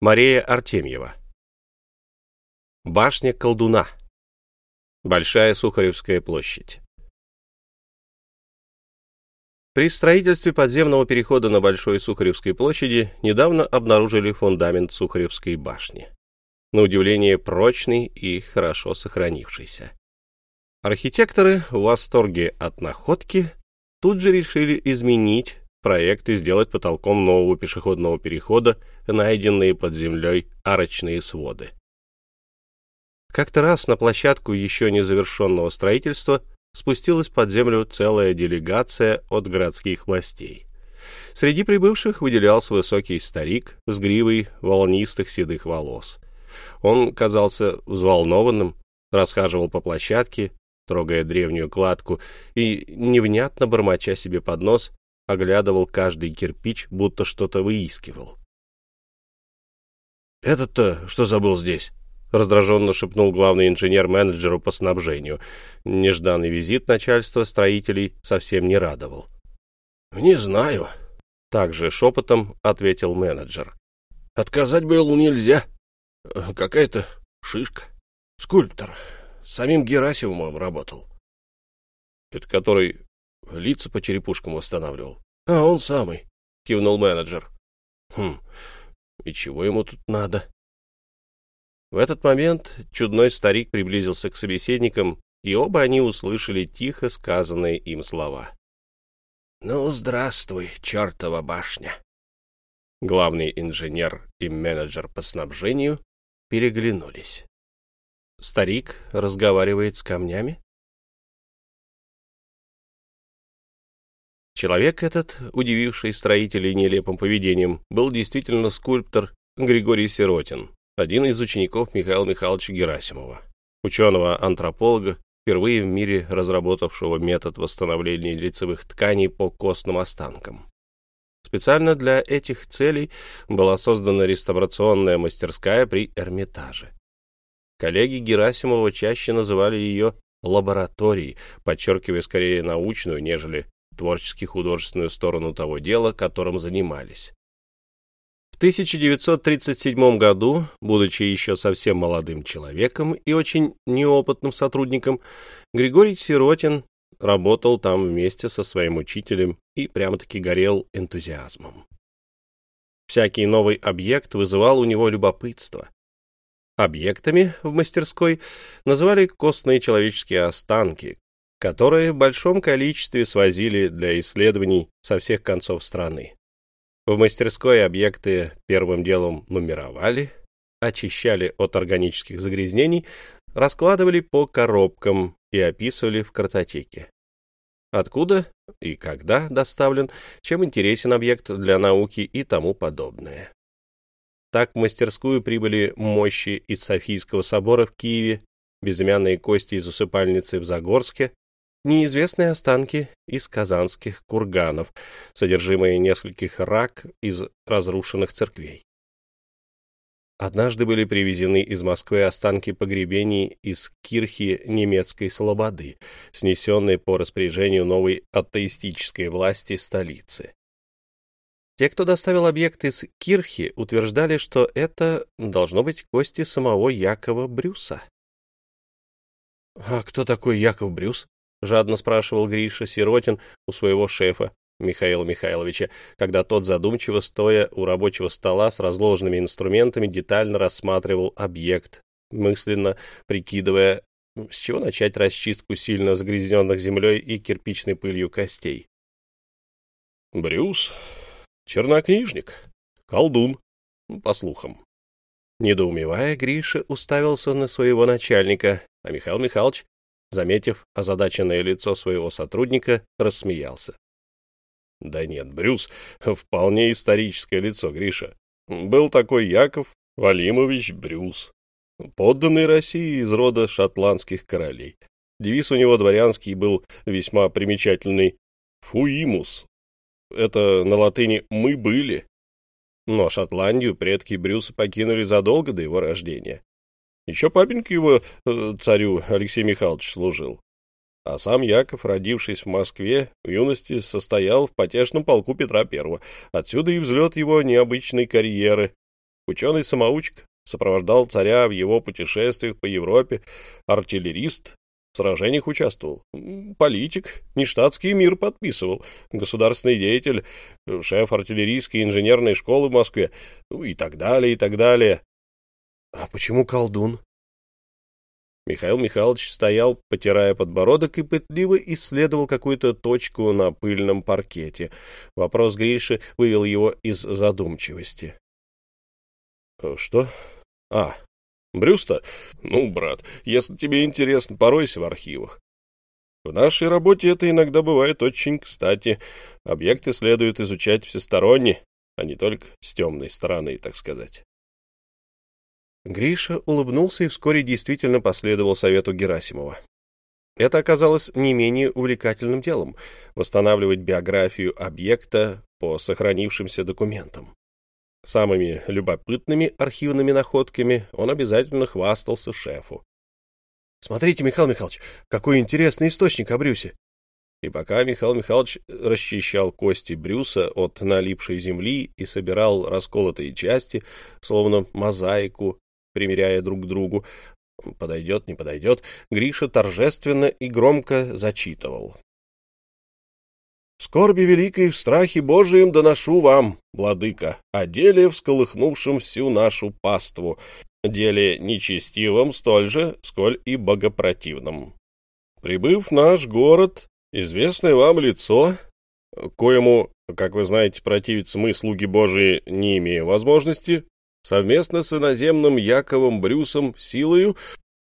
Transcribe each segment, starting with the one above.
Мария Артемьева. Башня колдуна. Большая Сухаревская площадь. При строительстве подземного перехода на Большой Сухаревской площади недавно обнаружили фундамент Сухаревской башни. На удивление прочный и хорошо сохранившийся. Архитекторы в восторге от находки тут же решили изменить проект и сделать потолком нового пешеходного перехода найденные под землей арочные своды. Как-то раз на площадку еще незавершенного строительства спустилась под землю целая делегация от городских властей. Среди прибывших выделялся высокий старик с гривой волнистых седых волос. Он казался взволнованным, расхаживал по площадке, трогая древнюю кладку, и, невнятно бормоча себе под нос, оглядывал каждый кирпич, будто что-то выискивал. «Этот-то что забыл здесь?» — раздраженно шепнул главный инженер менеджеру по снабжению. Нежданный визит начальства строителей совсем не радовал. «Не знаю», — также шепотом ответил менеджер. «Отказать было нельзя. Какая-то шишка. Скульптор. Самим Герасимовым работал». «Это который лица по черепушкам восстанавливал?» «А он самый», — кивнул менеджер. «Хм, и чего ему тут надо? В этот момент чудной старик приблизился к собеседникам, и оба они услышали тихо сказанные им слова. «Ну, здравствуй, чертова башня!» Главный инженер и менеджер по снабжению переглянулись. Старик разговаривает с камнями? Человек этот, удививший строителей нелепым поведением, был действительно скульптор Григорий Сиротин, один из учеников Михаила Михайловича Герасимова, ученого-антрополога, впервые в мире разработавшего метод восстановления лицевых тканей по костным останкам. Специально для этих целей была создана реставрационная мастерская при Эрмитаже. Коллеги Герасимова чаще называли ее лабораторией, подчеркивая скорее научную, нежели творчески-художественную сторону того дела, которым занимались. В 1937 году, будучи еще совсем молодым человеком и очень неопытным сотрудником, Григорий Сиротин работал там вместе со своим учителем и прямо-таки горел энтузиазмом. Всякий новый объект вызывал у него любопытство. Объектами в мастерской называли костные человеческие останки, которые в большом количестве свозили для исследований со всех концов страны. В мастерской объекты первым делом нумеровали, очищали от органических загрязнений, раскладывали по коробкам и описывали в картотеке. Откуда и когда доставлен, чем интересен объект для науки и тому подобное. Так в мастерскую прибыли мощи из Софийского собора в Киеве, безымянные кости из усыпальницы в Загорске, неизвестные останки из казанских курганов, содержимое нескольких рак из разрушенных церквей. Однажды были привезены из Москвы останки погребений из кирхи немецкой слободы, снесенные по распоряжению новой атеистической власти столицы. Те, кто доставил объект из кирхи, утверждали, что это должно быть кости самого Якова Брюса. — А кто такой Яков Брюс? — жадно спрашивал Гриша Сиротин у своего шефа, Михаила Михайловича, когда тот, задумчиво стоя у рабочего стола с разложенными инструментами, детально рассматривал объект, мысленно прикидывая, с чего начать расчистку сильно загрязненных землей и кирпичной пылью костей. «Брюс, чернокнижник, колдун, по слухам». Недоумевая, Гриша уставился на своего начальника, а Михаил Михайлович заметив озадаченное лицо своего сотрудника, рассмеялся. — Да нет, Брюс, вполне историческое лицо, Гриша. Был такой Яков Валимович Брюс, подданный России из рода шотландских королей. Девиз у него дворянский был весьма примечательный «Фуимус». Это на латыни «мы были». Но Шотландию предки Брюса покинули задолго до его рождения. Еще папенька его э, царю Алексей Михайлович служил. А сам Яков, родившись в Москве, в юности состоял в потешном полку Петра I. Отсюда и взлет его необычной карьеры. Ученый-самоучка сопровождал царя в его путешествиях по Европе, артиллерист, в сражениях участвовал, политик, нештатский мир подписывал, государственный деятель, шеф артиллерийской инженерной школы в Москве, ну и так далее, и так далее. А почему колдун? Михаил Михайлович стоял, потирая подбородок, и пытливо исследовал какую-то точку на пыльном паркете. Вопрос Гриши вывел его из задумчивости. — Что? А, Брюста? Ну, брат, если тебе интересно, поройся в архивах. В нашей работе это иногда бывает очень кстати. Объекты следует изучать всесторонне, а не только с темной стороны, так сказать. Гриша улыбнулся и вскоре действительно последовал совету Герасимова. Это оказалось не менее увлекательным делом — восстанавливать биографию объекта по сохранившимся документам. Самыми любопытными архивными находками он обязательно хвастался шефу. «Смотрите, Михаил Михайлович, какой интересный источник о Брюсе!» И пока Михаил Михайлович расчищал кости Брюса от налипшей земли и собирал расколотые части, словно мозаику, примеряя друг к другу, подойдет, не подойдет, Гриша торжественно и громко зачитывал. Скорби великой в страхе Божием доношу вам, владыка, о деле, всколыхнувшем всю нашу паству, деле нечестивом столь же, сколь и богопротивном. Прибыв в наш город, известное вам лицо, коему, как вы знаете, противиться мы, слуги Божии, не имеем возможности, совместно с иноземным Яковом Брюсом силою,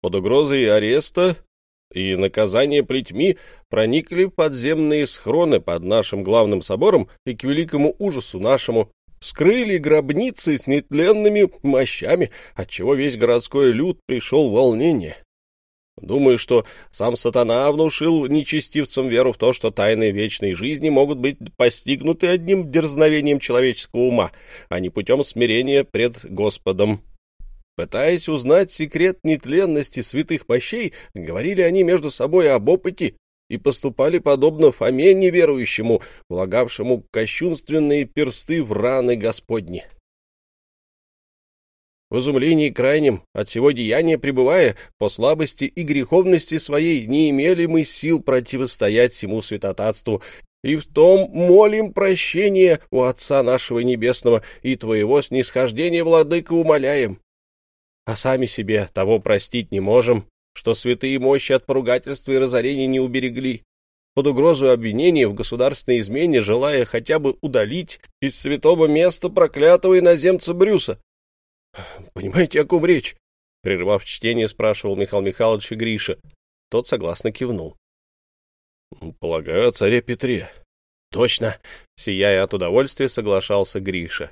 под угрозой ареста, и наказание плетьми проникли подземные схроны под нашим главным собором и к великому ужасу нашему вскрыли гробницы с нетленными мощами, отчего весь городской люд пришел в волнение. Думаю, что сам сатана внушил нечестивцам веру в то, что тайны вечной жизни могут быть постигнуты одним дерзновением человеческого ума, а не путем смирения пред Господом. Пытаясь узнать секрет нетленности святых мощей, говорили они между собой об опыте и поступали подобно Фоме неверующему, влагавшему кощунственные персты в раны Господни. В изумлении крайнем от всего деяния пребывая, по слабости и греховности своей не имели мы сил противостоять всему святотатству, и в том молим прощения у Отца нашего Небесного и Твоего снисхождения, Владыка, умоляем а сами себе того простить не можем, что святые мощи от поругательства и разорения не уберегли, под угрозу обвинения в государственной измене, желая хотя бы удалить из святого места проклятого иноземца Брюса. — Понимаете, о ком речь? — прервав чтение, спрашивал Михаил Михайлович и Гриша. Тот согласно кивнул. — Полагаю, о царе Петре. — Точно, — сияя от удовольствия, соглашался Гриша.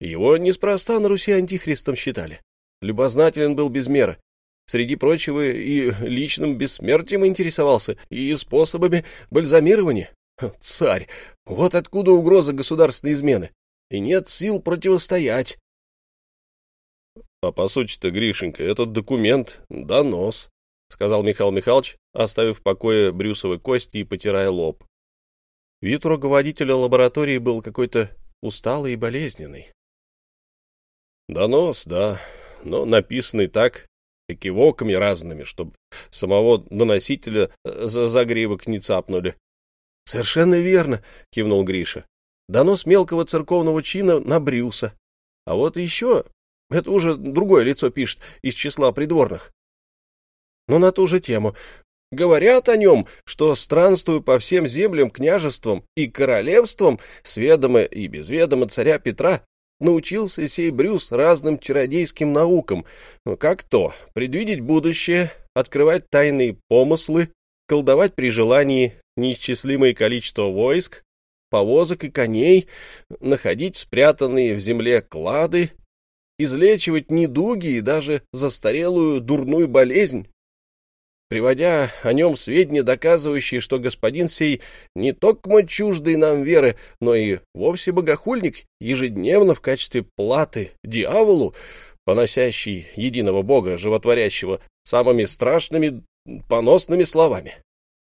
Его неспроста на Руси антихристом считали любознателен был без меры. Среди прочего и личным бессмертием интересовался, и способами бальзамирования. Царь! Вот откуда угроза государственной измены. И нет сил противостоять. А по сути-то, Гришенька, этот документ — донос, — сказал Михаил Михайлович, оставив в покое брюсовой кости и потирая лоб. Вид руководителя лаборатории был какой-то усталый и болезненный. «Донос, да, но написанный так, экивоками разными, чтобы самого наносителя за загривок не цапнули. — Совершенно верно, — кивнул Гриша. — Донос мелкого церковного чина на Брюса. А вот еще, это уже другое лицо пишет, из числа придворных. Но на ту же тему. Говорят о нем, что, странствуя по всем землям, княжествам и королевствам, с и без ведома царя Петра, научился сей Брюс разным чародейским наукам, как то предвидеть будущее, открывать тайные помыслы, колдовать при желании неисчислимое количество войск, повозок и коней, находить спрятанные в земле клады, излечивать недуги и даже застарелую дурную болезнь, приводя о нем сведения, доказывающие, что господин сей не только чуждый нам веры, но и вовсе богохульник, ежедневно в качестве платы дьяволу, поносящий единого бога, животворящего, самыми страшными поносными словами.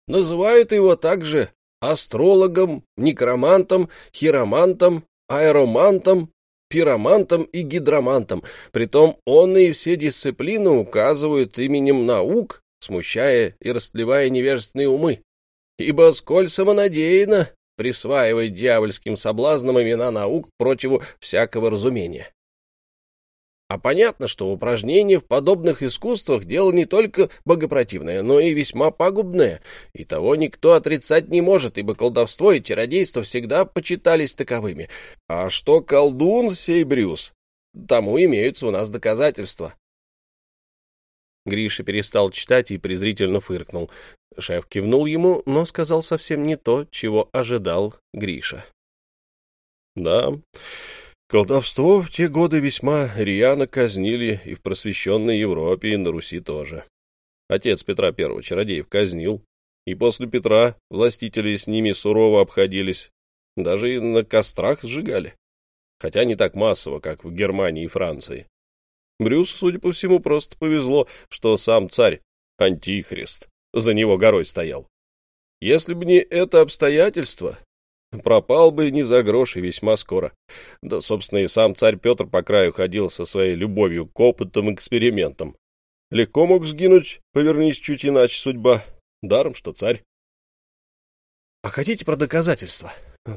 Называют его также астрологом, некромантом, хиромантом, аэромантом, пиромантом и гидромантом, притом он и все дисциплины указывают именем наук, смущая и растлевая невежественные умы. Ибо сколь самонадеянно присваивать дьявольским соблазнам имена наук противу всякого разумения. А понятно, что упражнение в подобных искусствах дело не только богопротивное, но и весьма пагубное, и того никто отрицать не может, ибо колдовство и чародейство всегда почитались таковыми. А что колдун сей Брюс, тому имеются у нас доказательства. Гриша перестал читать и презрительно фыркнул. Шеф кивнул ему, но сказал совсем не то, чего ожидал Гриша. — Да, Колдовство в те годы весьма рьяно казнили и в просвещенной Европе, и на Руси тоже. Отец Петра I чародеев казнил, и после Петра властители с ними сурово обходились, даже и на кострах сжигали, хотя не так массово, как в Германии и Франции. Брюсу, судя по всему, просто повезло, что сам царь, антихрист, за него горой стоял. Если бы не это обстоятельство, пропал бы не за грош и весьма скоро. Да, собственно, и сам царь Петр по краю ходил со своей любовью к опытам экспериментам. Легко мог сгинуть, повернись чуть иначе судьба. Даром, что царь. — А хотите про доказательства?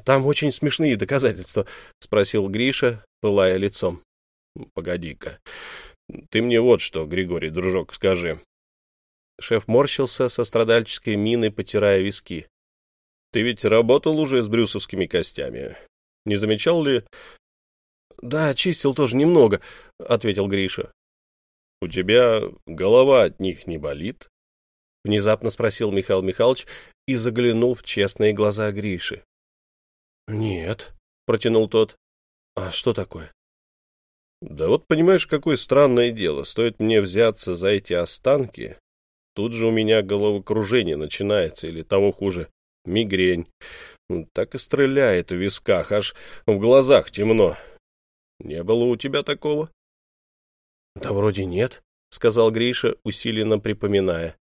Там очень смешные доказательства, — спросил Гриша, пылая лицом. — Погоди-ка. Ты мне вот что, Григорий, дружок, скажи. Шеф морщился со страдальческой миной, потирая виски. Ты ведь работал уже с брюсовскими костями. Не замечал ли... — Да, чистил тоже немного, — ответил Гриша. — У тебя голова от них не болит? — внезапно спросил Михаил Михайлович и заглянул в честные глаза Гриши. — Нет, — протянул тот. — А что такое? — Да вот понимаешь, какое странное дело. Стоит мне взяться за эти останки, тут же у меня головокружение начинается, или того хуже, мигрень. Так и стреляет в висках, аж в глазах темно. Не было у тебя такого? — Да вроде нет, — сказал Гриша, усиленно припоминая.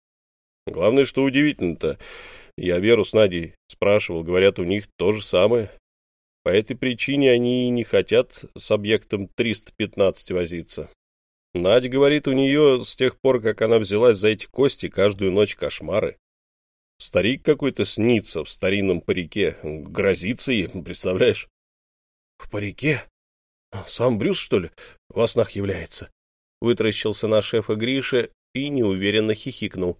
— Главное, что удивительно-то. Я Веру с Надей спрашивал, говорят, у них то же самое. По этой причине они и не хотят с объектом 315 возиться. Надя говорит, у нее с тех пор, как она взялась за эти кости, каждую ночь кошмары. Старик какой-то снится в старинном парике, грозится ей, представляешь? — В парике? Сам Брюс, что ли, во снах является? Вытращился на шефа Гриша и неуверенно хихикнул.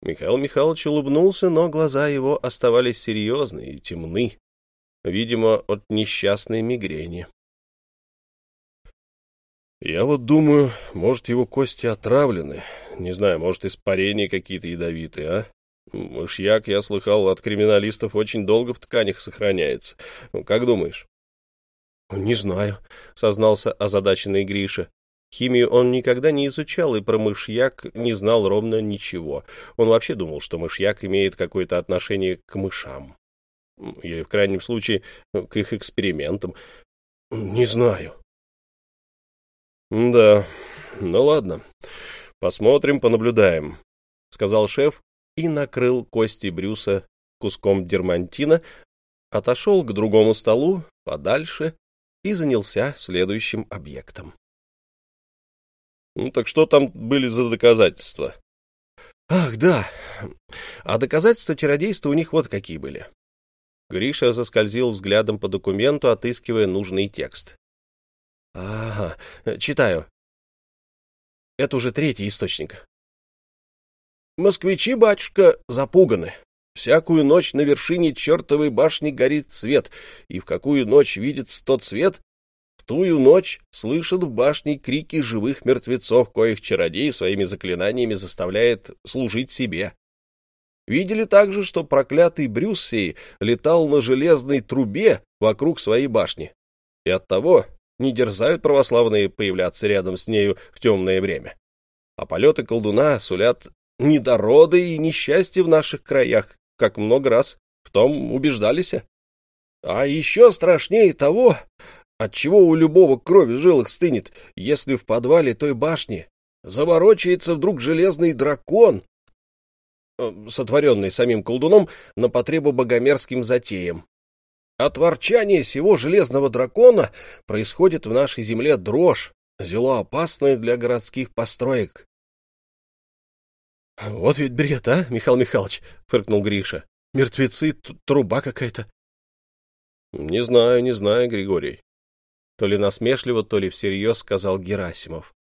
Михаил Михайлович улыбнулся, но глаза его оставались серьезные и темны, видимо, от несчастной мигрени. Я вот думаю, может, его кости отравлены. Не знаю, может, испарения какие-то ядовитые, а? Мышьяк, я слыхал, от криминалистов очень долго в тканях сохраняется. Ну, как думаешь? — Не знаю, — сознался озадаченный Гриша. Химию он никогда не изучал и про мышьяк не знал ровно ничего. Он вообще думал, что мышьяк имеет какое-то отношение к мышам. Или, в крайнем случае, к их экспериментам. Не знаю. Да, ну ладно. Посмотрим, понаблюдаем, — сказал шеф и накрыл кости Брюса куском дермантина, отошел к другому столу подальше и занялся следующим объектом. Ну, так что там были за доказательства? Ах, да. А доказательства чародейства у них вот какие были. Гриша заскользил взглядом по документу, отыскивая нужный текст. Ага, читаю. Это уже третий источник. Москвичи, батюшка, запуганы. Всякую ночь на вершине чертовой башни горит свет, и в какую ночь видится тот свет, в тую ночь слышат в башне крики живых мертвецов, коих чародей своими заклинаниями заставляет служить себе. Видели также, что проклятый Брюссей летал на железной трубе вокруг своей башни, и оттого не дерзают православные появляться рядом с нею в темное время. А полеты колдуна сулят недороды и несчастье в наших краях, как много раз в том убеждались. А еще страшнее того, от чего у любого кровь в жилах стынет, если в подвале той башни заворочается вдруг железный дракон, э, сотворенный самим колдуном на потребу богомерзким затеям. От ворчания сего железного дракона происходит в нашей земле дрожь, зело опасное для городских построек. — Вот ведь бред, а, Михаил Михайлович, — фыркнул Гриша. — Мертвецы, труба какая-то. — Не знаю, не знаю, Григорий. То ли насмешливо, то ли всерьез сказал Герасимов.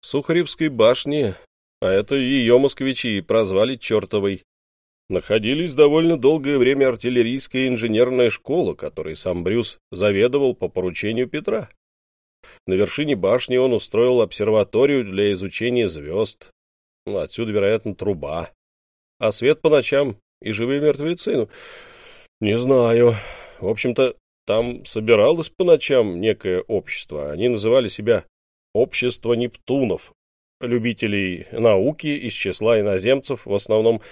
Сухаревской башне, а это ее москвичи прозвали чертовой, находились довольно долгое время артиллерийская инженерная школа, которой сам Брюс заведовал по поручению Петра. На вершине башни он устроил обсерваторию для изучения звезд. Ну, отсюда, вероятно, труба. А свет по ночам и живые мертвецы. Ну, не знаю. В общем-то, там собиралось по ночам некое общество. Они называли себя «Общество Нептунов», любителей науки из числа иноземцев в основном,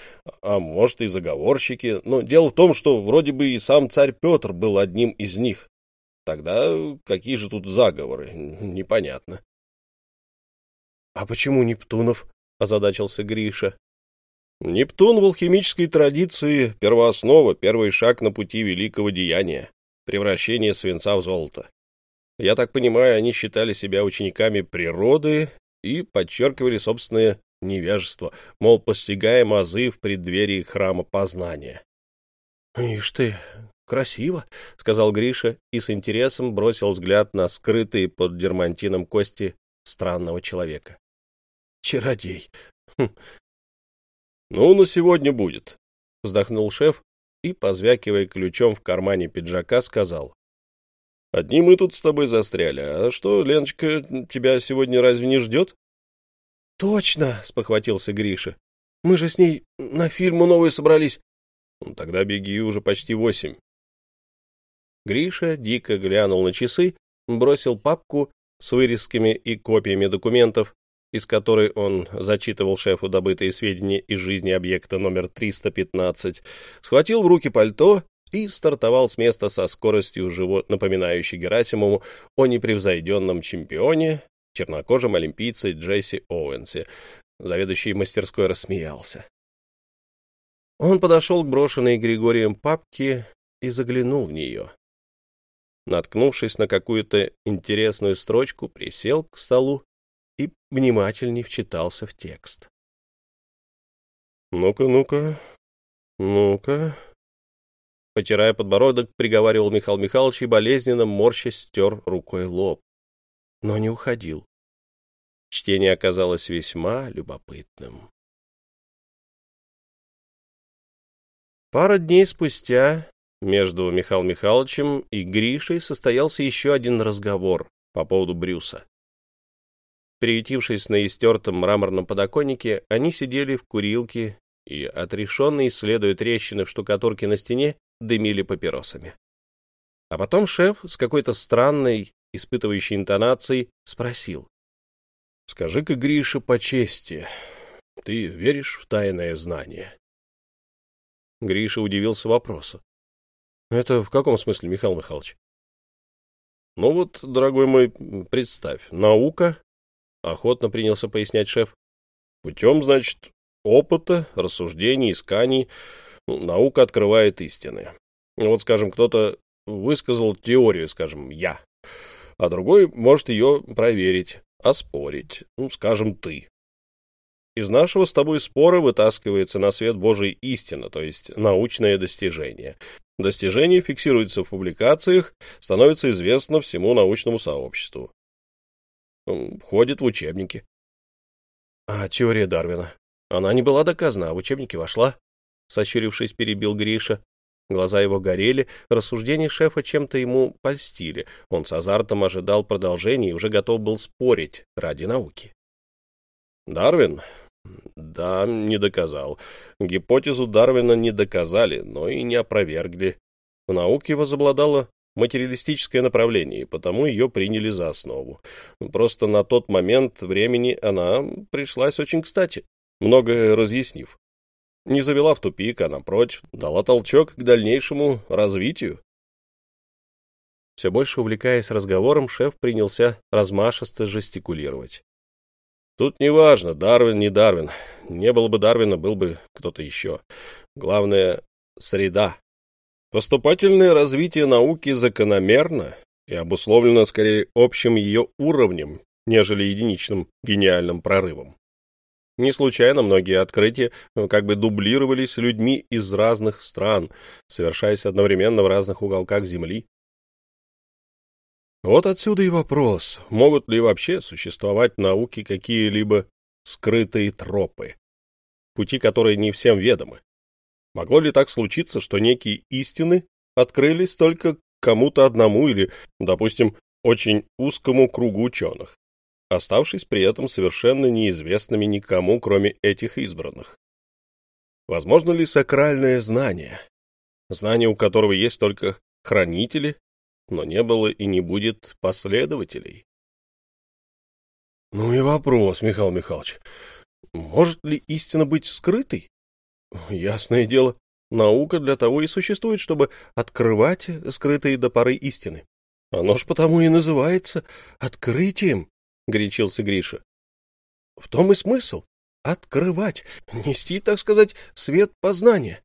а может и заговорщики. Но дело в том, что вроде бы и сам царь Петр был одним из них. Тогда какие же тут заговоры? Непонятно. — А почему Нептунов? — озадачился Гриша. Нептун в алхимической традиции — первооснова, первый шаг на пути великого деяния, превращение свинца в золото. Я так понимаю, они считали себя учениками природы и подчеркивали собственное невежество, мол, постигаем азы в преддверии храма познания. — Ишь ты, красиво, — сказал Гриша и с интересом бросил взгляд на скрытые под дермантином кости странного человека. — Чародей. Хм, «Ну, на сегодня будет», — вздохнул шеф и, позвякивая ключом в кармане пиджака, сказал. «Одни мы тут с тобой застряли. А что, Леночка, тебя сегодня разве не ждет?» «Точно!» — спохватился Гриша. «Мы же с ней на фильму новый собрались». Ну, «Тогда беги, уже почти восемь». Гриша дико глянул на часы, бросил папку с вырезками и копиями документов из которой он зачитывал шефу добытые сведения из жизни объекта номер 315, схватил в руки пальто и стартовал с места со скоростью, живот напоминающей Герасимову о непревзойденном чемпионе, чернокожем олимпийце Джесси Оуэнсе. Заведующий мастерской рассмеялся. Он подошел к брошенной Григорием папке и заглянул в нее. Наткнувшись на какую-то интересную строчку, присел к столу и внимательней вчитался в текст. «Ну-ка, ну-ка, ну-ка...» Потирая подбородок, приговаривал Михаил Михайлович и болезненно морща стер рукой лоб. Но не уходил. Чтение оказалось весьма любопытным. Пара дней спустя между Михаилом Михайловичем и Гришей состоялся еще один разговор по поводу Брюса. Приютившись на истертом мраморном подоконнике, они сидели в курилке и, отрешенно исследуя трещины в штукатурке на стене, дымили папиросами. А потом шеф с какой-то странной, испытывающей интонацией спросил. — Скажи-ка, Гриша, по чести, ты веришь в тайное знание? Гриша удивился вопросу. — Это в каком смысле, Михаил Михайлович? — Ну вот, дорогой мой, представь, наука охотно принялся пояснять шеф. Путем, значит, опыта, рассуждений, исканий наука открывает истины. Вот, скажем, кто-то высказал теорию, скажем, я, а другой может ее проверить, оспорить, ну, скажем, ты. Из нашего с тобой спора вытаскивается на свет Божий истина, то есть научное достижение. Достижение фиксируется в публикациях, становится известно всему научному сообществу входит в учебники. А теория Дарвина? Она не была доказана, а в учебники вошла. Сощурившись, перебил Гриша. Глаза его горели, рассуждения шефа чем-то ему польстили. Он с азартом ожидал продолжения и уже готов был спорить ради науки. Дарвин? Да, не доказал. Гипотезу Дарвина не доказали, но и не опровергли. В науке возобладала материалистическое направление, и потому ее приняли за основу. Просто на тот момент времени она пришлась очень кстати, многое разъяснив. Не завела в тупик, а, напротив, дала толчок к дальнейшему развитию. Все больше увлекаясь разговором, шеф принялся размашисто жестикулировать. Тут неважно, Дарвин, не Дарвин. Не было бы Дарвина, был бы кто-то еще. Главное — среда. Поступательное развитие науки закономерно и обусловлено скорее общим ее уровнем, нежели единичным гениальным прорывом. Не случайно многие открытия ну, как бы дублировались людьми из разных стран, совершаясь одновременно в разных уголках Земли. Вот отсюда и вопрос, могут ли вообще существовать науки какие-либо скрытые тропы, пути которые не всем ведомы. Могло ли так случиться, что некие истины открылись только кому-то одному или, допустим, очень узкому кругу ученых? Оставшись при этом совершенно неизвестными никому, кроме этих избранных. Возможно ли сакральное знание? Знание, у которого есть только хранители, но не было и не будет последователей? Ну и вопрос, Михаил Михайлович. Может ли истина быть скрытой? Ясное дело, наука для того и существует, чтобы открывать скрытые до поры истины. Оно ж потому и называется открытием. — горячился Гриша. — В том и смысл — открывать, нести, так сказать, свет познания.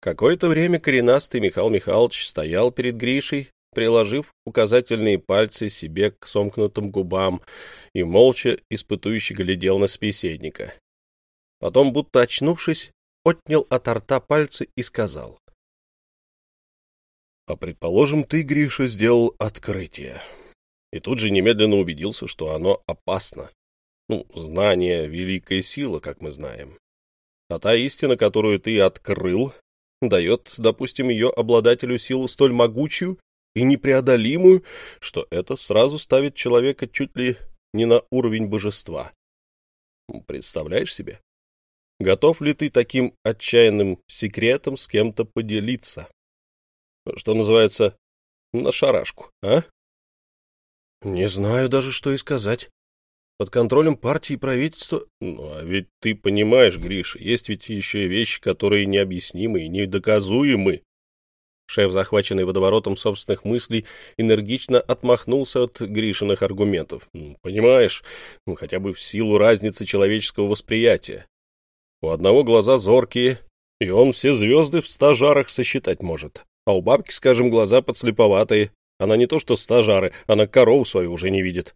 Какое-то время коренастый Михаил Михайлович стоял перед Гришей, приложив указательные пальцы себе к сомкнутым губам и молча испытующе глядел на собеседника. Потом, будто очнувшись, отнял от рта пальцы и сказал. — А предположим, ты, Гриша, сделал открытие и тут же немедленно убедился, что оно опасно. Ну, знание — великая сила, как мы знаем. А та истина, которую ты открыл, дает, допустим, ее обладателю силу столь могучую и непреодолимую, что это сразу ставит человека чуть ли не на уровень божества. Представляешь себе? Готов ли ты таким отчаянным секретом с кем-то поделиться? Что называется, на шарашку, а? Не знаю даже, что и сказать. Под контролем партии и правительства... Ну, а ведь ты понимаешь, Гриша, есть ведь еще и вещи, которые необъяснимы и недоказуемы. Шеф, захваченный водоворотом собственных мыслей, энергично отмахнулся от Гришиных аргументов. Ну, понимаешь, ну, хотя бы в силу разницы человеческого восприятия. У одного глаза зоркие, и он все звезды в ста жарах сосчитать может, а у бабки, скажем, глаза подслеповатые, она не то что стажары, она корову свою уже не видит.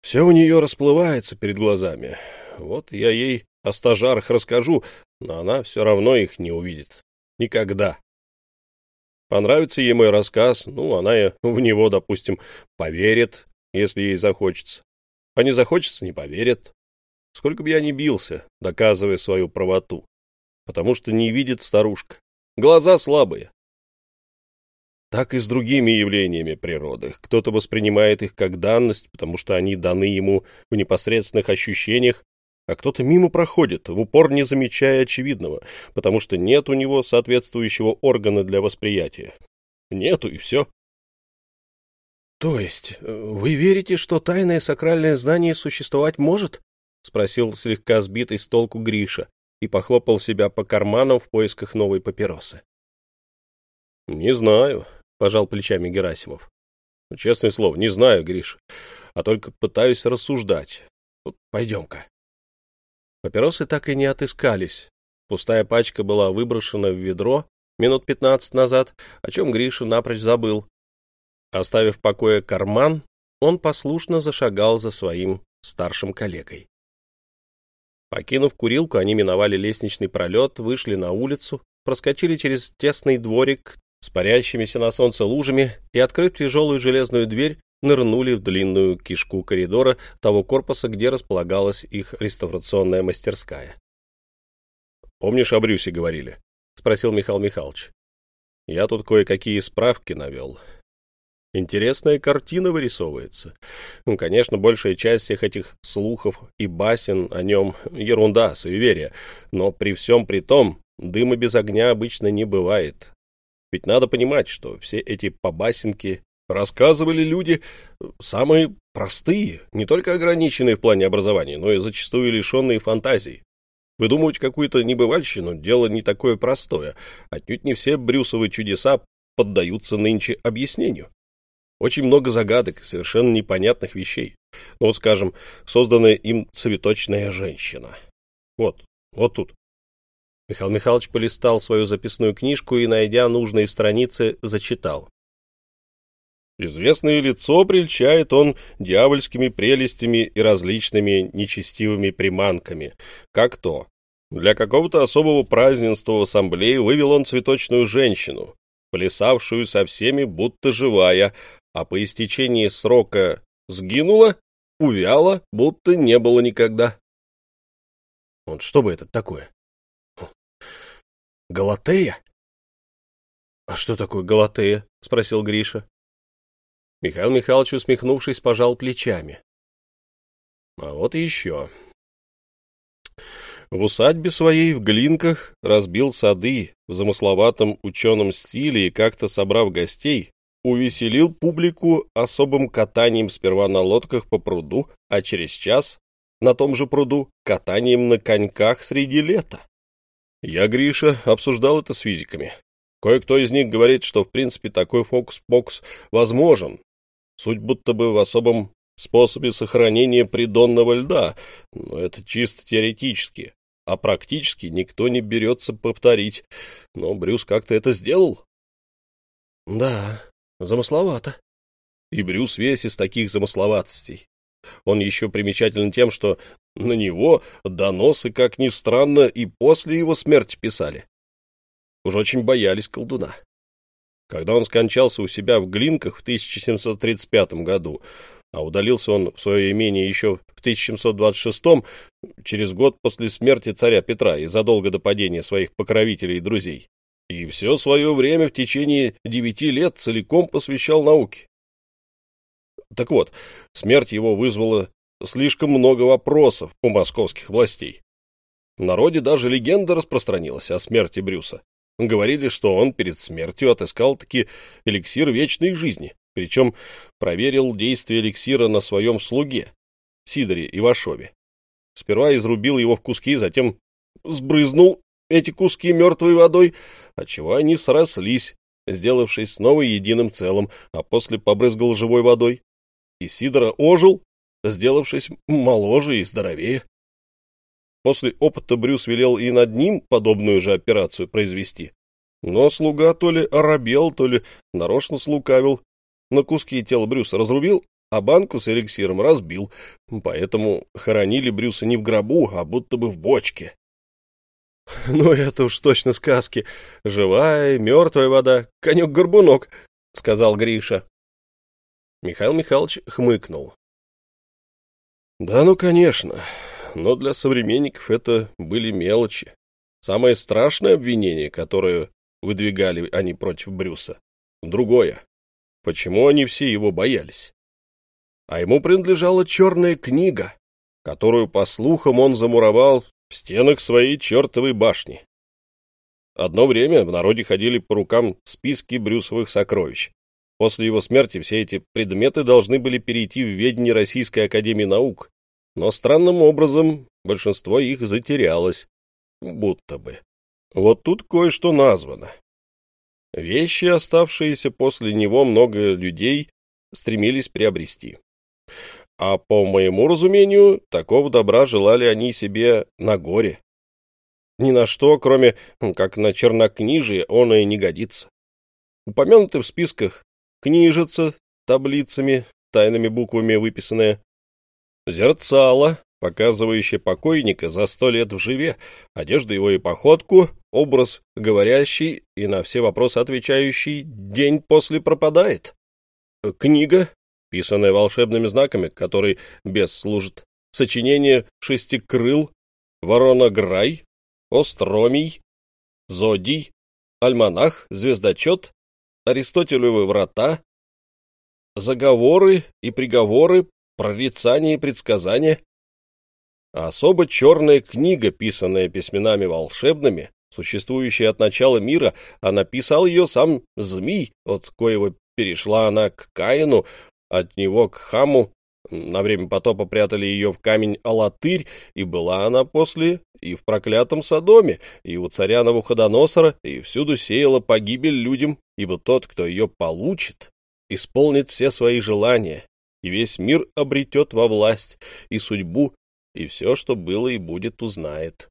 Все у нее расплывается перед глазами. Вот я ей о стажарах расскажу, но она все равно их не увидит. Никогда. Понравится ей мой рассказ, ну, она и в него, допустим, поверит, если ей захочется. А не захочется, не поверит. Сколько бы я ни бился, доказывая свою правоту. Потому что не видит старушка. Глаза слабые так и с другими явлениями природы. Кто-то воспринимает их как данность, потому что они даны ему в непосредственных ощущениях, а кто-то мимо проходит, в упор не замечая очевидного, потому что нет у него соответствующего органа для восприятия. Нету, и все. — То есть э, вы верите, что тайное сакральное знание существовать может? — спросил слегка сбитый с толку Гриша и похлопал себя по карманам в поисках новой папиросы. — Не знаю, — пожал плечами Герасимов. «Ну, — Честное слово, не знаю, Гриш, а только пытаюсь рассуждать. Пойдем-ка. Папиросы так и не отыскались. Пустая пачка была выброшена в ведро минут пятнадцать назад, о чем Гриша напрочь забыл. Оставив в покое карман, он послушно зашагал за своим старшим коллегой. Покинув курилку, они миновали лестничный пролет, вышли на улицу, проскочили через тесный дворик, с парящимися на солнце лужами и, открыв тяжелую железную дверь, нырнули в длинную кишку коридора того корпуса, где располагалась их реставрационная мастерская. «Помнишь, о Брюсе говорили?» — спросил Михаил Михайлович. «Я тут кое-какие справки навел. Интересная картина вырисовывается. Ну, конечно, большая часть всех этих слухов и басен о нем — ерунда, суеверие, но при всем при том дыма без огня обычно не бывает, ведь надо понимать, что все эти побасенки рассказывали люди самые простые, не только ограниченные в плане образования, но и зачастую лишенные фантазий. Выдумывать какую-то небывальщину – дело не такое простое. Отнюдь не все брюсовые чудеса поддаются нынче объяснению. Очень много загадок, совершенно непонятных вещей. Ну вот, скажем, созданная им цветочная женщина. Вот, вот тут. Михаил Михайлович полистал свою записную книжку и, найдя нужные страницы, зачитал. Известное лицо прельчает он дьявольскими прелестями и различными нечестивыми приманками, как то. Для какого-то особого празднества в ассамблее вывел он цветочную женщину, плясавшую со всеми, будто живая, а по истечении срока сгинула, увяла, будто не было никогда. Вот что бы это такое? Галатея? — А что такое Галатея? — спросил Гриша. Михаил Михайлович, усмехнувшись, пожал плечами. А вот еще. В усадьбе своей в Глинках разбил сады в замысловатом ученом стиле и, как-то собрав гостей, увеселил публику особым катанием сперва на лодках по пруду, а через час на том же пруду катанием на коньках среди лета. Я, Гриша, обсуждал это с физиками. Кое-кто из них говорит, что в принципе такой фокус-покус возможен, Суть будто бы в особом способе сохранения придонного льда, но это чисто теоретически, а практически никто не берется повторить. Но Брюс как-то это сделал. Да, замысловато. И Брюс весь из таких замысловатостей. Он еще примечателен тем, что на него доносы, как ни странно, и после его смерти писали. Уж очень боялись колдуна. Когда он скончался у себя в Глинках в 1735 году, а удалился он в свое имение еще в 1726 через год после смерти царя Петра и задолго до падения своих покровителей и друзей, и все свое время в течение девяти лет целиком посвящал науке. Так вот, смерть его вызвала слишком много вопросов у московских властей. В народе даже легенда распространилась о смерти Брюса. Говорили, что он перед смертью отыскал-таки эликсир вечной жизни, причем проверил действие эликсира на своем слуге, Сидоре Ивашове. Сперва изрубил его в куски, затем сбрызнул эти куски мертвой водой, отчего они срослись, сделавшись снова единым целым, а после побрызгал живой водой. И Сидора ожил, сделавшись моложе и здоровее. После опыта Брюс велел и над ним подобную же операцию произвести. Но слуга то ли оробел, то ли нарочно слукавил. На куски тело Брюса разрубил, а банку с эликсиром разбил. Поэтому хоронили Брюса не в гробу, а будто бы в бочке. — Ну, это уж точно сказки. Живая, мертвая вода, конек-горбунок, — сказал Гриша. Михаил Михайлович хмыкнул. — Да ну, конечно но для современников это были мелочи. Самое страшное обвинение, которое выдвигали они против Брюса, другое. Почему они все его боялись? А ему принадлежала черная книга, которую, по слухам, он замуровал в стенах своей чертовой башни. Одно время в народе ходили по рукам списки брюсовых сокровищ. После его смерти все эти предметы должны были перейти в ведение Российской Академии Наук, но странным образом большинство их затерялось, будто бы. Вот тут кое-что названо. Вещи, оставшиеся после него, много людей стремились приобрести. А по моему разумению, такого добра желали они себе на горе. Ни на что, кроме как на чернокнижие, он и не годится. Упомянуты в списках книжица таблицами, тайными буквами выписанная, Зерцало, показывающее покойника за сто лет в живе, одежду его и походку, образ говорящий и на все вопросы отвечающий день после пропадает. Книга, писанная волшебными знаками, который бес служит. Сочинение «Шестикрыл», «Ворона Грай», «Остромий», «Зодий», «Альманах», «Звездочет», «Аристотелевы врата», «Заговоры и приговоры прорицания и предсказания. А особо черная книга, писанная письменами волшебными, существующая от начала мира, а написал ее сам змей, от коего перешла она к Каину, от него к Хаму, на время потопа прятали ее в камень Алатырь, и была она после и в проклятом Содоме, и у царя Навуходоносора, и всюду сеяла погибель людям, ибо тот, кто ее получит, исполнит все свои желания, и весь мир обретет во власть, и судьбу, и все, что было и будет, узнает.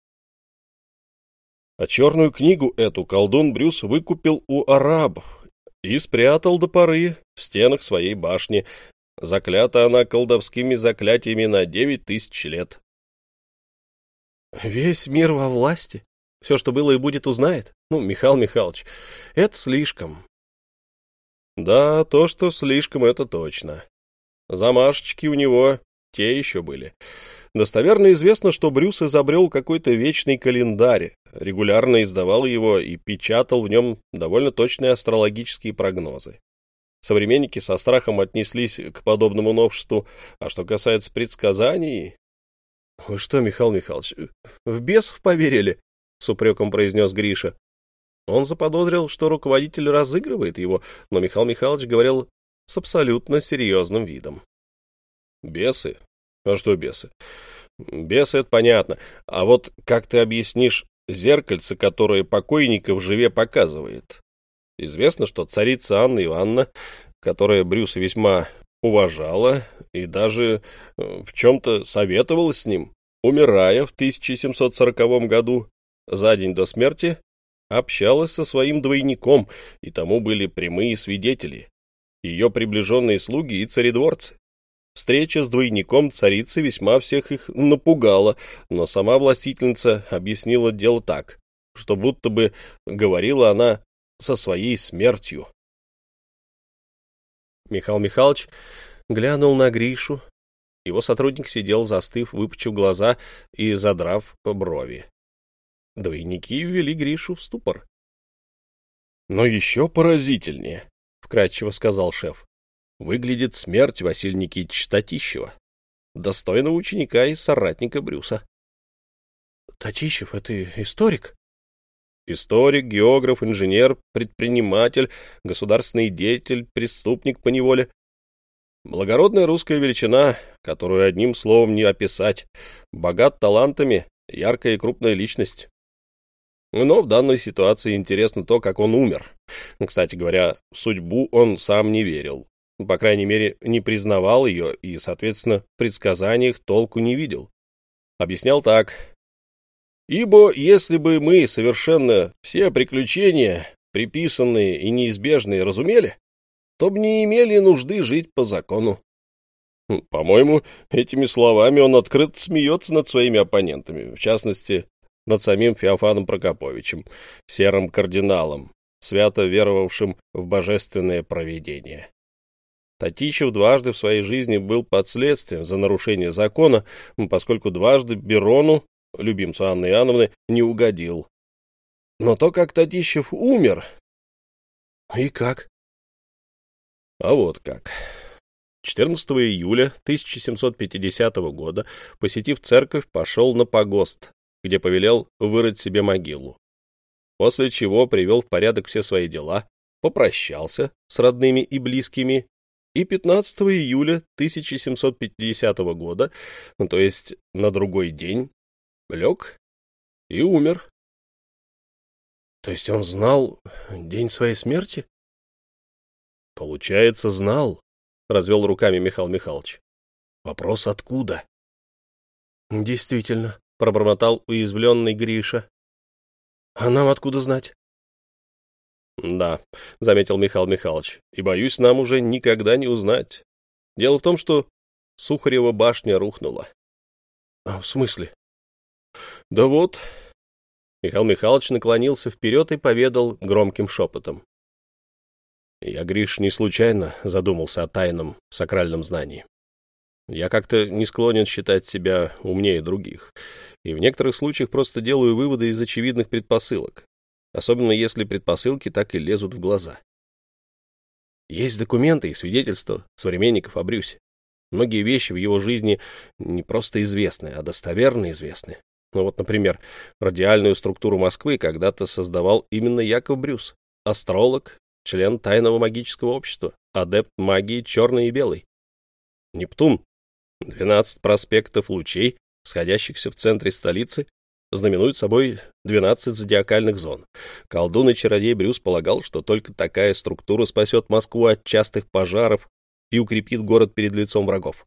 А черную книгу эту колдун Брюс выкупил у арабов и спрятал до поры в стенах своей башни. Заклята она колдовскими заклятиями на девять тысяч лет. Весь мир во власти. Все, что было и будет, узнает. Ну, Михаил Михайлович, это слишком. Да, то, что слишком, это точно. Замашечки у него те еще были. Достоверно известно, что Брюс изобрел какой-то вечный календарь, регулярно издавал его и печатал в нем довольно точные астрологические прогнозы. Современники со страхом отнеслись к подобному новшеству, а что касается предсказаний... — Вы что, Михаил Михайлович, в бесов поверили? — с упреком произнес Гриша. Он заподозрил, что руководитель разыгрывает его, но Михаил Михайлович говорил с абсолютно серьезным видом. «Бесы? А что бесы? Бесы — это понятно. А вот как ты объяснишь зеркальце, которое покойников живе показывает? Известно, что царица Анна Ивановна, которая Брюса весьма уважала и даже э, в чем-то советовала с ним, умирая в 1740 году, за день до смерти, общалась со своим двойником, и тому были прямые свидетели, ее приближенные слуги и царедворцы. Встреча с двойником царицы весьма всех их напугала, но сама властительница объяснила дело так, что будто бы говорила она со своей смертью. Михаил Михайлович глянул на Гришу. Его сотрудник сидел, застыв, выпучив глаза и задрав брови. Двойники ввели Гришу в ступор. — Но еще поразительнее, — вкратчиво сказал шеф. — Выглядит смерть Василия Никитича Татищева, достойного ученика и соратника Брюса. — Татищев — это историк? — Историк, географ, инженер, предприниматель, государственный деятель, преступник по неволе. Благородная русская величина, которую одним словом не описать, богат талантами, яркая и крупная личность. Но в данной ситуации интересно то, как он умер. Кстати говоря, в судьбу он сам не верил. По крайней мере, не признавал ее и, соответственно, в предсказаниях толку не видел. Объяснял так. «Ибо если бы мы совершенно все приключения, приписанные и неизбежные, разумели, то бы не имели нужды жить по закону». Хм, по-моему, этими словами он открыто смеется над своими оппонентами, в частности, над самим Феофаном Прокоповичем, серым кардиналом, свято веровавшим в божественное провидение. Татищев дважды в своей жизни был под следствием за нарушение закона, поскольку дважды Берону, любимцу Анны Иоанновны, не угодил. Но то, как Татищев умер... И как? А вот как. 14 июля 1750 года, посетив церковь, пошел на погост, где повелел вырыть себе могилу. После чего привел в порядок все свои дела, попрощался с родными и близкими, и 15 июля 1750 года, ну, то есть на другой день, лег и умер. То есть он знал день своей смерти? Получается, знал, — развел руками Михаил Михайлович. Вопрос откуда? Действительно, — пробормотал уязвленный Гриша. — А нам откуда знать? — Да, — заметил Михаил Михайлович, — и, боюсь, нам уже никогда не узнать. Дело в том, что Сухарева башня рухнула. — А в смысле? — Да вот. Михаил Михайлович наклонился вперед и поведал громким шепотом. Я, Гриш, не случайно задумался о тайном сакральном знании. Я как-то не склонен считать себя умнее других, и в некоторых случаях просто делаю выводы из очевидных предпосылок, особенно если предпосылки так и лезут в глаза. Есть документы и свидетельства современников о Брюсе. Многие вещи в его жизни не просто известны, а достоверно известны. Ну вот, например, радиальную структуру Москвы когда-то создавал именно Яков Брюс, астролог, член тайного магического общества, адепт магии черный и белый. Нептун 12 проспектов лучей, сходящихся в центре столицы, знаменуют собой 12 зодиакальных зон. Колдун и чародей Брюс полагал, что только такая структура спасет Москву от частых пожаров и укрепит город перед лицом врагов.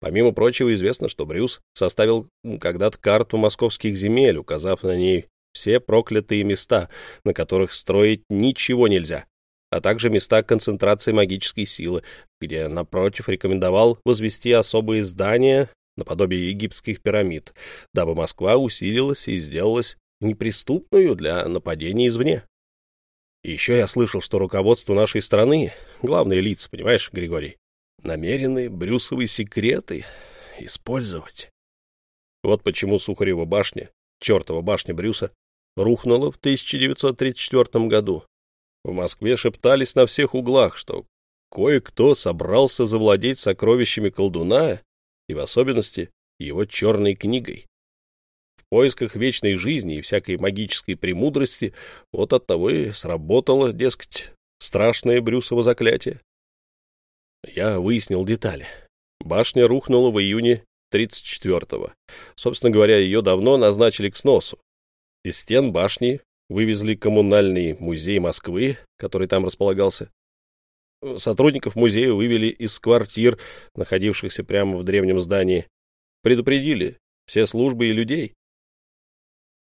Помимо прочего, известно, что Брюс составил когда-то карту московских земель, указав на ней все проклятые места, на которых строить ничего нельзя, а также места концентрации магической силы, где, напротив, рекомендовал возвести особые здания наподобие египетских пирамид, дабы Москва усилилась и сделалась неприступную для нападений извне. Еще я слышал, что руководство нашей страны, главные лица, понимаешь, Григорий, намерены брюсовые секреты использовать. Вот почему Сухарева башня, чертова башня Брюса, рухнула в 1934 году. В Москве шептались на всех углах, что кое-кто собрался завладеть сокровищами колдуна и в особенности его черной книгой. В поисках вечной жизни и всякой магической премудрости вот оттого и сработало, дескать, страшное Брюсово заклятие. Я выяснил детали. Башня рухнула в июне 34-го. Собственно говоря, ее давно назначили к сносу. Из стен башни вывезли коммунальный музей Москвы, который там располагался. Сотрудников музея вывели из квартир, находившихся прямо в древнем здании. Предупредили все службы и людей.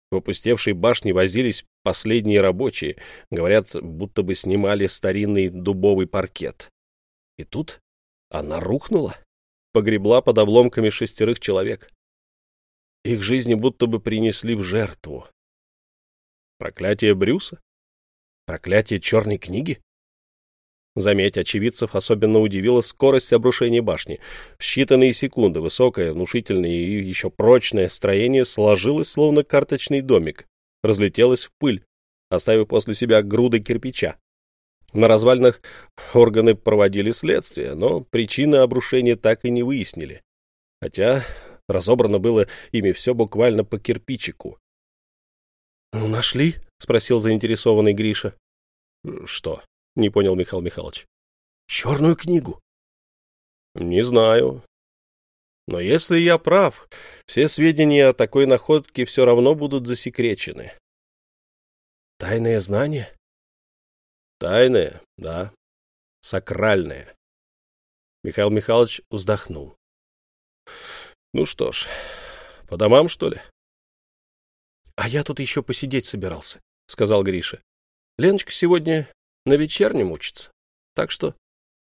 В опустевшей башне возились последние рабочие. Говорят, будто бы снимали старинный дубовый паркет. И тут она рухнула, погребла под обломками шестерых человек. Их жизни будто бы принесли в жертву. Проклятие Брюса? Проклятие черной книги? Заметь, очевидцев особенно удивила скорость обрушения башни. В считанные секунды высокое, внушительное и еще прочное строение сложилось, словно карточный домик, разлетелось в пыль, оставив после себя груды кирпича. На развалинах органы проводили следствие, но причины обрушения так и не выяснили. Хотя разобрано было ими все буквально по кирпичику. — Нашли? — спросил заинтересованный Гриша. — Что? — не понял Михаил Михайлович. — Черную книгу. — Не знаю. Но если я прав, все сведения о такой находке все равно будут засекречены. — Тайное знание? — Тайное, да. Сакральное. Михаил Михайлович вздохнул. — Ну что ж, по домам, что ли? — А я тут еще посидеть собирался, — сказал Гриша. — Леночка сегодня на вечернем учится. Так что...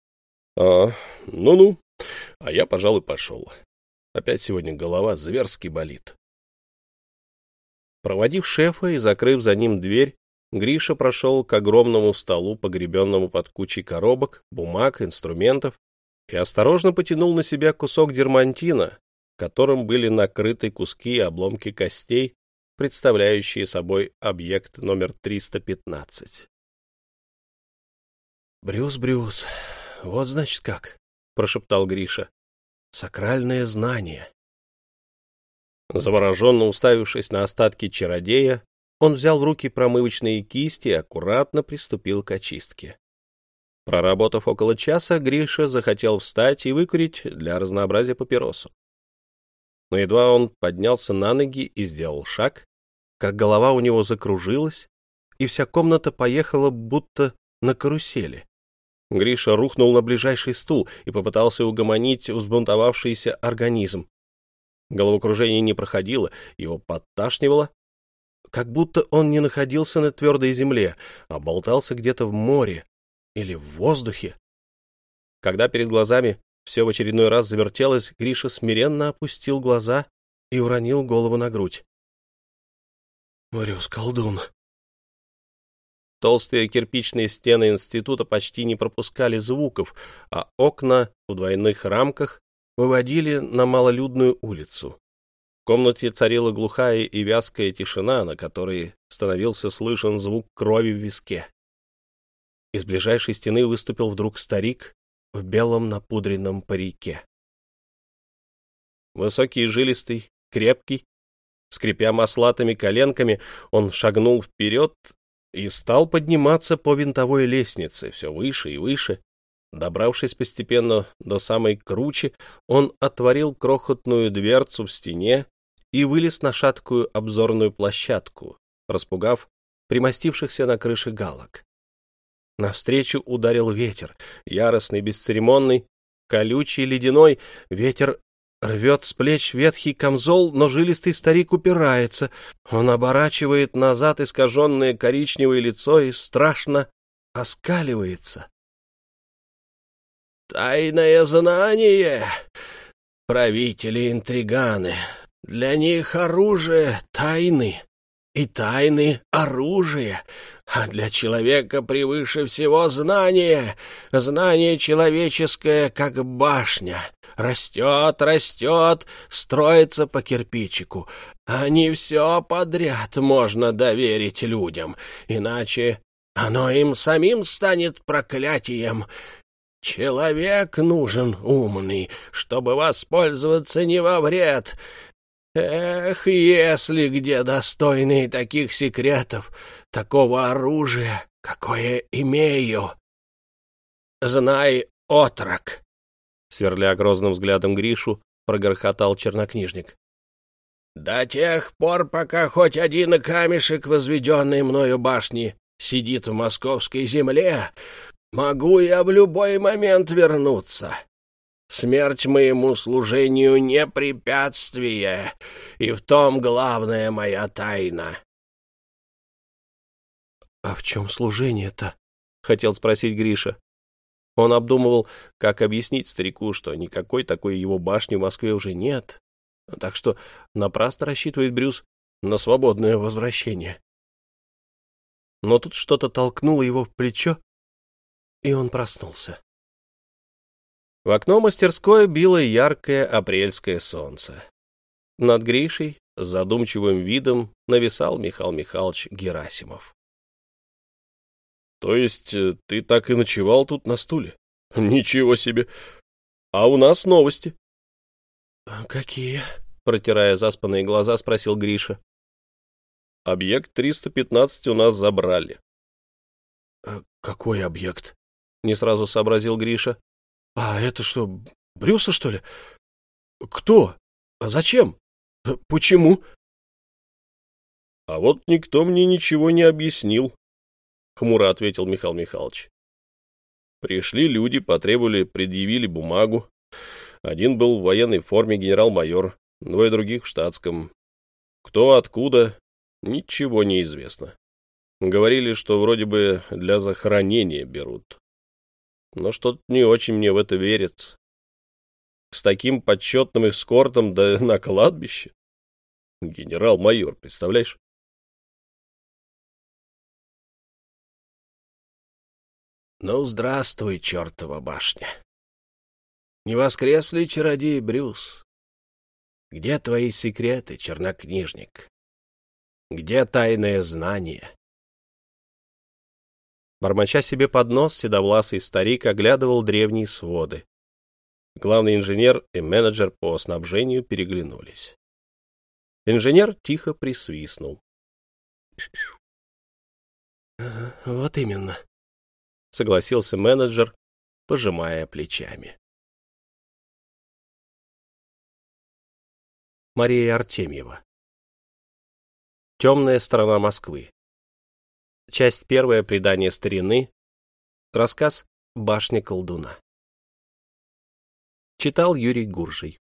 — А, ну-ну. А я, пожалуй, пошел. Опять сегодня голова зверски болит. Проводив шефа и закрыв за ним дверь, Гриша прошел к огромному столу, погребенному под кучей коробок, бумаг, инструментов, и осторожно потянул на себя кусок дермантина, которым были накрыты куски и обломки костей, представляющие собой объект номер 315. «Брюс, Брюс, вот значит как», — прошептал Гриша. «Сакральное знание». Завороженно уставившись на остатки чародея, он взял в руки промывочные кисти и аккуратно приступил к очистке. Проработав около часа, Гриша захотел встать и выкурить для разнообразия папиросу. Но едва он поднялся на ноги и сделал шаг, как голова у него закружилась, и вся комната поехала будто на карусели. Гриша рухнул на ближайший стул и попытался угомонить взбунтовавшийся организм. Головокружение не проходило, его подташнивало, как будто он не находился на твердой земле, а болтался где-то в море или в воздухе. Когда перед глазами все в очередной раз завертелось, Гриша смиренно опустил глаза и уронил голову на грудь. — Морюс, колдун! Толстые кирпичные стены института почти не пропускали звуков, а окна в двойных рамках выводили на малолюдную улицу. Комнате царила глухая и вязкая тишина, на которой становился слышен звук крови в виске. Из ближайшей стены выступил вдруг старик в белом напудренном парике. Высокий и жилистый, крепкий, скрипя маслатыми коленками, он шагнул вперед и стал подниматься по винтовой лестнице все выше и выше. Добравшись постепенно до самой кручи, он отворил крохотную дверцу в стене и вылез на шаткую обзорную площадку, распугав примостившихся на крыше галок. Навстречу ударил ветер, яростный, бесцеремонный, колючий, ледяной, ветер Рвет с плеч ветхий камзол, но жилистый старик упирается. Он оборачивает назад искаженное коричневое лицо и страшно оскаливается. «Тайное знание! Правители-интриганы! Для них оружие тайны, и тайны оружие, а для человека превыше всего знание, знание человеческое, как башня, растет, растет, строится по кирпичику, а не все подряд можно доверить людям, иначе оно им самим станет проклятием. Человек нужен умный, чтобы воспользоваться не во вред, Эх, если где достойные таких секретов, такого оружия, какое имею. Знай, отрок, сверля грозным взглядом Гришу, прогорхотал чернокнижник. До тех пор, пока хоть один камешек, возведенный мною башни, сидит в московской земле, могу я в любой момент вернуться. Смерть моему служению не препятствие, и в том главная моя тайна. — А в чем служение-то? — хотел спросить Гриша. Он обдумывал, как объяснить старику, что никакой такой его башни в Москве уже нет, так что напрасно рассчитывает Брюс на свободное возвращение. Но тут что-то толкнуло его в плечо, и он проснулся. В окно мастерской било яркое апрельское солнце. Над Гришей с задумчивым видом нависал Михаил Михайлович Герасимов. — То есть э, ты так и ночевал тут на стуле? Ничего себе! А у нас новости. — Какие? — протирая заспанные глаза, спросил Гриша. — Объект 315 у нас забрали. «Э, — Какой объект? — не сразу сообразил Гриша. А это что, Брюса, что ли? Кто? А зачем? Почему? А вот никто мне ничего не объяснил, хмуро ответил Михаил Михайлович. Пришли люди, потребовали, предъявили бумагу. Один был в военной форме генерал-майор, двое других в штатском. Кто, откуда, ничего не известно. Говорили, что вроде бы для захоронения берут но что-то не очень мне в это верится. С таким почетным эскортом да на кладбище. Генерал-майор, представляешь? Ну, здравствуй, чертова башня. Не воскрес ли чародей Брюс? Где твои секреты, чернокнижник? Где тайное знание? Бормоча себе под нос, седовласый старик оглядывал древние своды. Главный инженер и менеджер по снабжению переглянулись. Инженер тихо присвистнул. — Вот именно, — согласился менеджер, пожимая плечами. Мария Артемьева Темная сторона Москвы Часть первая. Предание старины. Рассказ «Башня колдуна». Читал Юрий Гуржий.